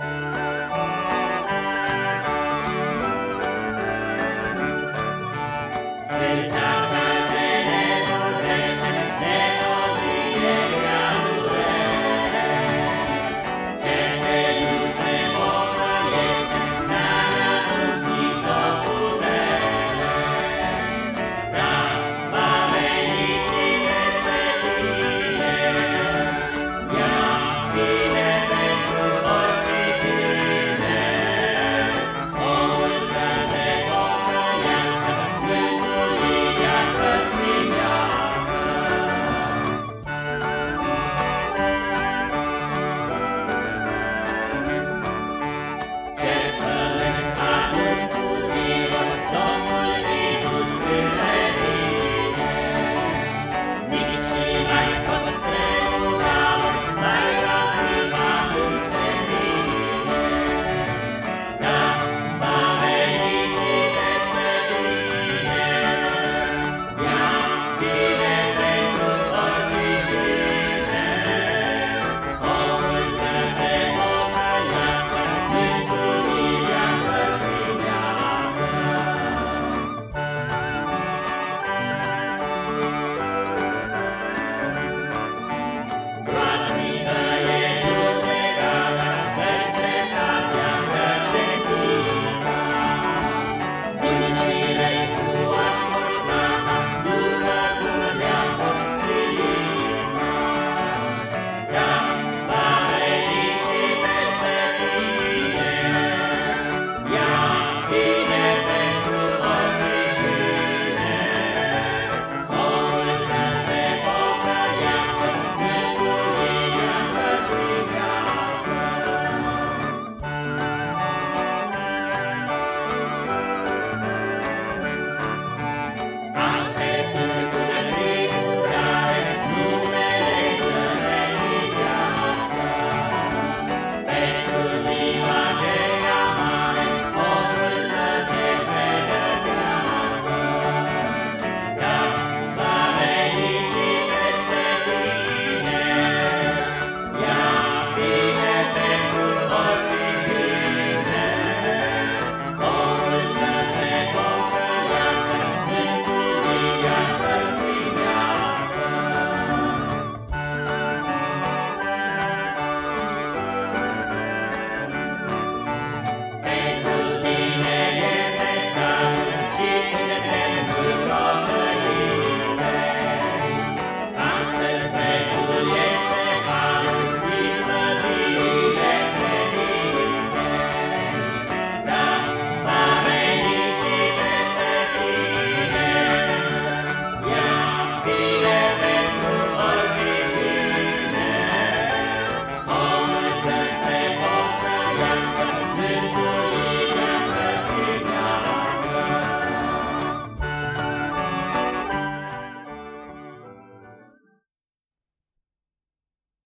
Música